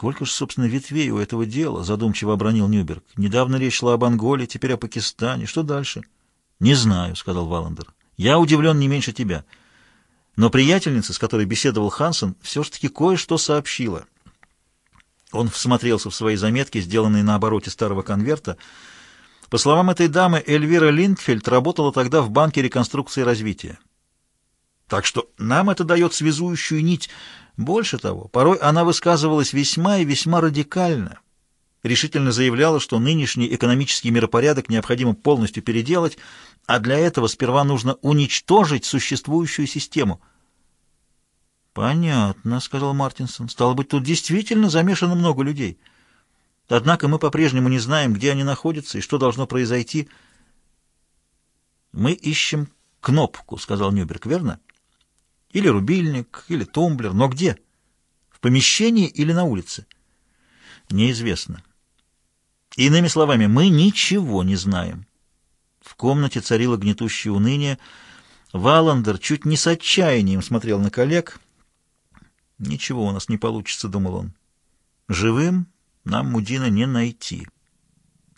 Сколько же, собственно, ветвей у этого дела, задумчиво обронил Нюберг. Недавно речь шла об Анголе, теперь о Пакистане. Что дальше? Не знаю, сказал Валандер. Я удивлен не меньше тебя. Но приятельница, с которой беседовал Хансен, все же таки кое-что сообщила. Он всмотрелся в свои заметки, сделанные на обороте старого конверта. По словам этой дамы, Эльвира Линдфельд работала тогда в Банке реконструкции и развития. Так что нам это дает связующую нить. Больше того, порой она высказывалась весьма и весьма радикально. Решительно заявляла, что нынешний экономический миропорядок необходимо полностью переделать, а для этого сперва нужно уничтожить существующую систему. «Понятно», — сказал Мартинсон. «Стало быть, тут действительно замешано много людей. Однако мы по-прежнему не знаем, где они находятся и что должно произойти». «Мы ищем кнопку», — сказал Нюберг, — «верно?» Или рубильник, или тумблер. Но где? В помещении или на улице? Неизвестно. Иными словами, мы ничего не знаем. В комнате царило гнетущее уныние. Валандер чуть не с отчаянием смотрел на коллег. «Ничего у нас не получится», — думал он. «Живым нам Мудина не найти.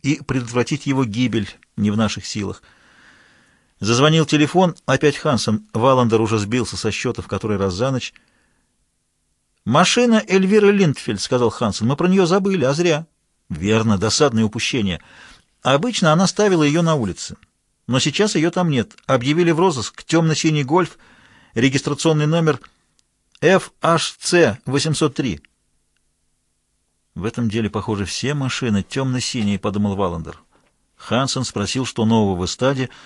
И предотвратить его гибель не в наших силах». Зазвонил телефон, опять Хансен. Валандер уже сбился со счета в который раз за ночь. «Машина Эльвиры Линдфельд», — сказал Хансен. «Мы про нее забыли, а зря». «Верно, досадное упущение. Обычно она ставила ее на улице. Но сейчас ее там нет. Объявили в розыск темно-синий гольф, регистрационный номер FHC-803». «В этом деле, похоже, все машины темно-синие», — подумал Валандер. Хансен спросил, что нового в стаде, —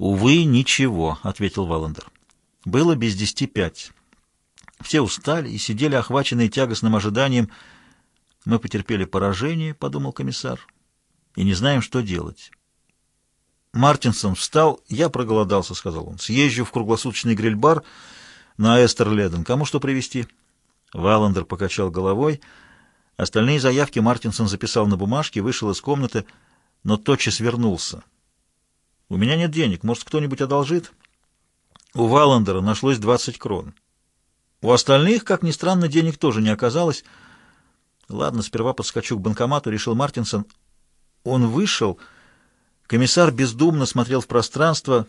«Увы, ничего», — ответил Валандер. «Было без десяти пять. Все устали и сидели, охваченные тягостным ожиданием. Мы потерпели поражение», — подумал комиссар, — «и не знаем, что делать». Мартинсон встал. «Я проголодался», — сказал он. «Съезжу в круглосуточный гриль-бар на Эстерледен. Кому что привезти?» Валандер покачал головой. Остальные заявки Мартинсон записал на бумажке, вышел из комнаты, но тотчас вернулся. У меня нет денег, может, кто-нибудь одолжит? У Валандера нашлось 20 крон. У остальных, как ни странно, денег тоже не оказалось. Ладно, сперва подскочу к банкомату, решил Мартинсон. Он вышел. Комиссар бездумно смотрел в пространство.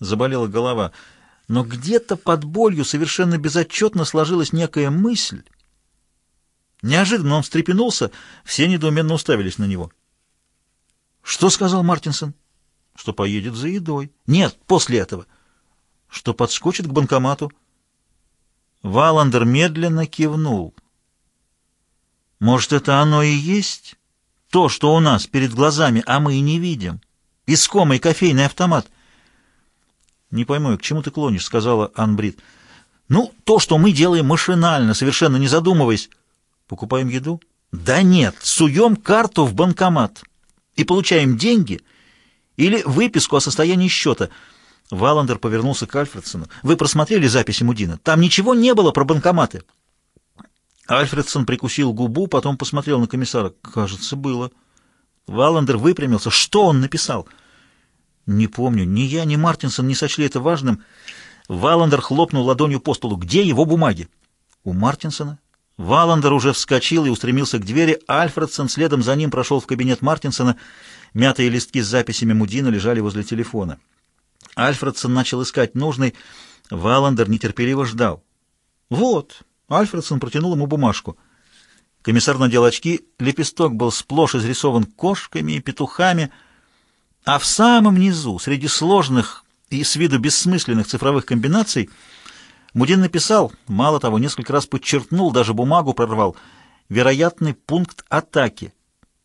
Заболела голова. Но где-то под болью совершенно безотчетно сложилась некая мысль. Неожиданно он встрепенулся, все недоуменно уставились на него. «Что сказал Мартинсон?» Что поедет за едой. Нет, после этого. Что подскочит к банкомату. Валандер медленно кивнул. Может, это оно и есть? То, что у нас перед глазами, а мы и не видим. Искомый кофейный автомат. Не пойму, к чему ты клонишь, сказала Анбрид. Ну, то, что мы делаем машинально, совершенно не задумываясь. Покупаем еду? Да нет, суем карту в банкомат и получаем деньги — или выписку о состоянии счета. Валандер повернулся к Альфредсону. «Вы просмотрели записи Мудина? Там ничего не было про банкоматы». Альфредсон прикусил губу, потом посмотрел на комиссара. «Кажется, было». Валандер выпрямился. «Что он написал?» «Не помню. Ни я, ни Мартинсон не сочли это важным». Валандер хлопнул ладонью по столу. «Где его бумаги?» «У Мартинсона». Валандер уже вскочил и устремился к двери. Альфредсон следом за ним прошел в кабинет Мартинсона. Мятые листки с записями Мудина лежали возле телефона. Альфредсон начал искать нужный. Валандер нетерпеливо ждал. «Вот!» — Альфредсон протянул ему бумажку. Комиссар надел очки. Лепесток был сплошь изрисован кошками и петухами, а в самом низу, среди сложных и с виду бессмысленных цифровых комбинаций, Мудин написал, мало того, несколько раз подчеркнул, даже бумагу прорвал, вероятный пункт атаки.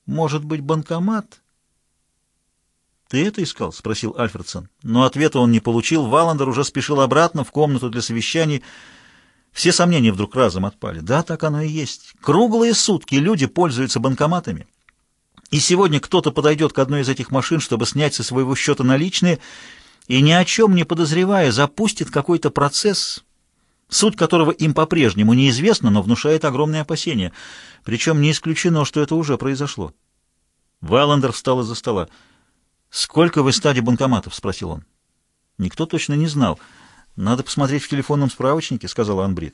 Может быть, банкомат? «Ты это искал?» — спросил Альфредсон. Но ответа он не получил. Валандер уже спешил обратно в комнату для совещаний. Все сомнения вдруг разом отпали. Да, так оно и есть. Круглые сутки люди пользуются банкоматами. И сегодня кто-то подойдет к одной из этих машин, чтобы снять со своего счета наличные, и ни о чем не подозревая запустит какой-то процесс, суть которого им по-прежнему неизвестна, но внушает огромные опасения. Причем не исключено, что это уже произошло. Валандер встал из-за стола. «Сколько в эстаде банкоматов?» — спросил он. Никто точно не знал. «Надо посмотреть в телефонном справочнике», — сказала Анбрид.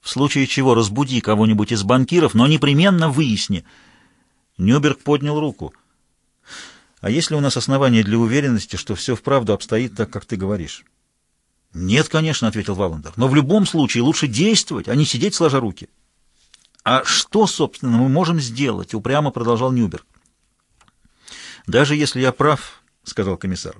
В случае чего разбуди кого-нибудь из банкиров, но непременно выясни. Нюберг поднял руку. А есть ли у нас основания для уверенности, что все вправду обстоит так, как ты говоришь? Нет, конечно, ответил Валандер. Но в любом случае лучше действовать, а не сидеть сложа руки. А что, собственно, мы можем сделать? Упрямо продолжал Нюберг. Даже если я прав, сказал комиссар,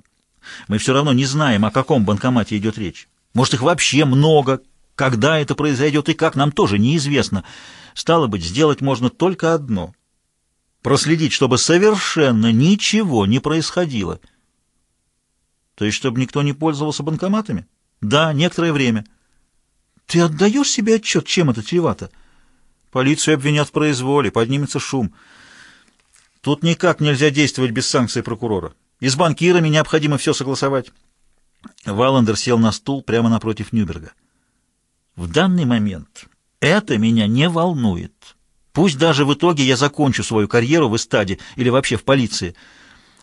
мы все равно не знаем, о каком банкомате идет речь. Может, их вообще много. Когда это произойдет и как, нам тоже неизвестно. Стало быть, сделать можно только одно — проследить, чтобы совершенно ничего не происходило. То есть, чтобы никто не пользовался банкоматами? Да, некоторое время. Ты отдаешь себе отчет, чем это чревато? Полицию обвинят в произволе, поднимется шум. Тут никак нельзя действовать без санкций прокурора. И с банкирами необходимо все согласовать. Валандер сел на стул прямо напротив Нюберга. В данный момент это меня не волнует. Пусть даже в итоге я закончу свою карьеру в эстаде или вообще в полиции.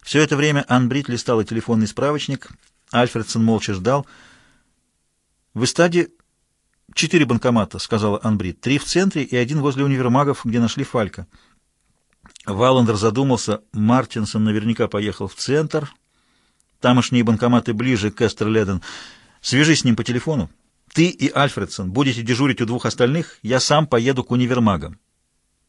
Все это время Анбрид листала телефонный справочник. Альфредсон молча ждал. В эстаде четыре банкомата, сказала Анбрид. Три в центре и один возле универмагов, где нашли Фалька. Валандер задумался. Мартинсон наверняка поехал в центр. Тамошние банкоматы ближе к Эстерледен. Свяжись с ним по телефону. Ты и Альфредсон будете дежурить у двух остальных, я сам поеду к универмагам.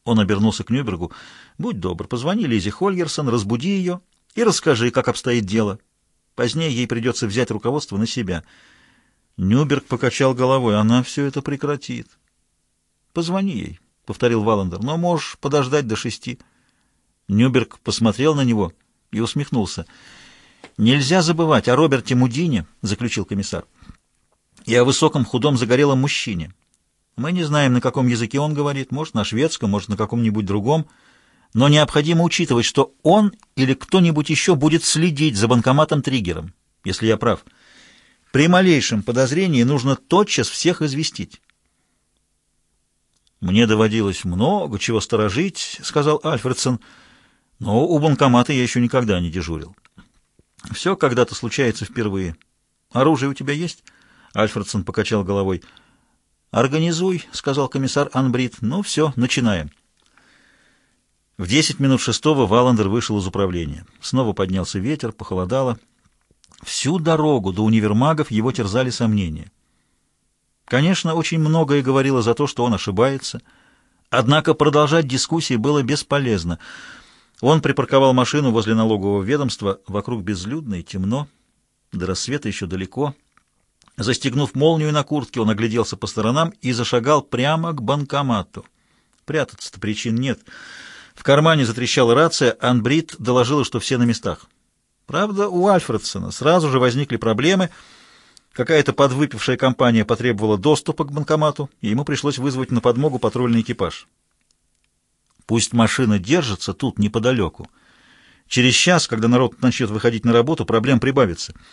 Он обернулся к Нюбергу. «Будь добр, позвони Лизе Хольгерсон, разбуди ее и расскажи, как обстоит дело. Позднее ей придется взять руководство на себя». Нюберг покачал головой. «Она все это прекратит». «Позвони ей», — повторил Валандер. «Но можешь подождать до шести». Нюберг посмотрел на него и усмехнулся. «Нельзя забывать о Роберте Мудине», — заключил комиссар, — «и о высоком худом загорелом мужчине. Мы не знаем, на каком языке он говорит, может, на шведском, может, на каком-нибудь другом, но необходимо учитывать, что он или кто-нибудь еще будет следить за банкоматом-триггером, если я прав. При малейшем подозрении нужно тотчас всех известить. «Мне доводилось много чего сторожить», — сказал Альфредсон, — «но у банкомата я еще никогда не дежурил. Все когда-то случается впервые. Оружие у тебя есть?» Альфредсон покачал головой. «Организуй», — сказал комиссар Анбрид. «Ну все, начинаем». В десять минут шестого Валандер вышел из управления. Снова поднялся ветер, похолодало. Всю дорогу до универмагов его терзали сомнения. Конечно, очень многое говорило за то, что он ошибается. Однако продолжать дискуссии было бесполезно. Он припарковал машину возле налогового ведомства. Вокруг безлюдно и темно. До рассвета еще далеко. Застегнув молнию на куртке, он огляделся по сторонам и зашагал прямо к банкомату. Прятаться-то причин нет. В кармане затрещала рация, Анбрид доложила, что все на местах. Правда, у Альфредсона сразу же возникли проблемы. Какая-то подвыпившая компания потребовала доступа к банкомату, и ему пришлось вызвать на подмогу патрульный экипаж. Пусть машина держится тут неподалеку. Через час, когда народ начнет выходить на работу, проблем прибавится —